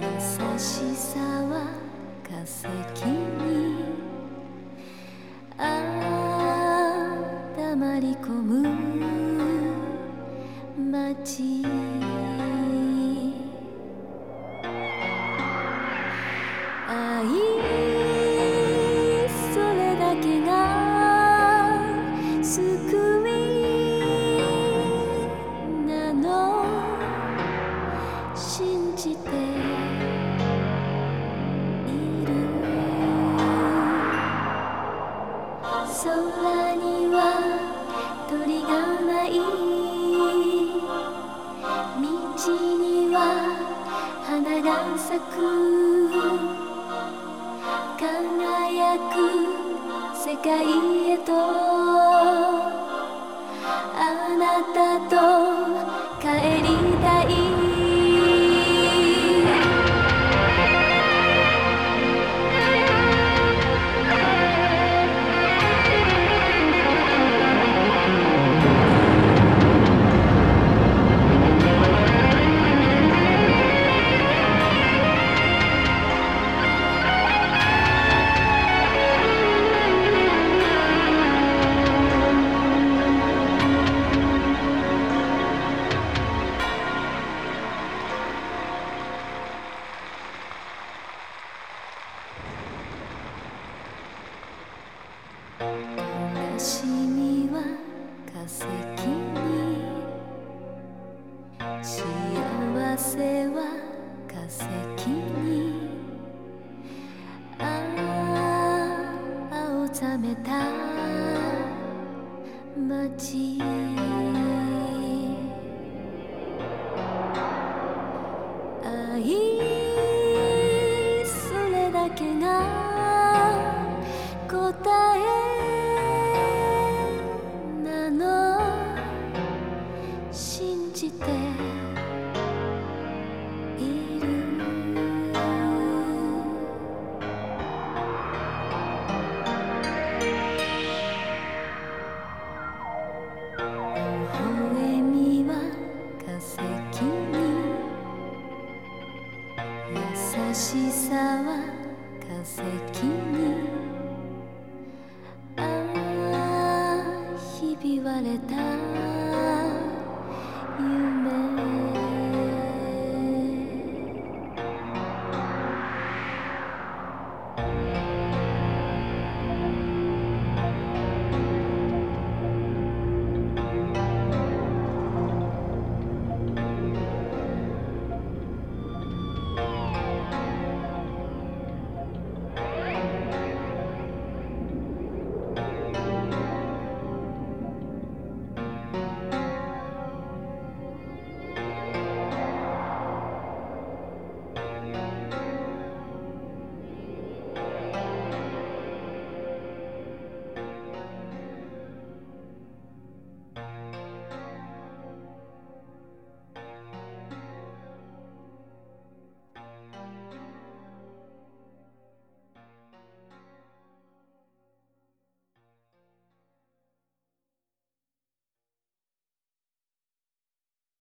優しさは化石にあたまり込む咲く。輝く。世界へと冷めた街。優しさは化石にああひび割れた。夢。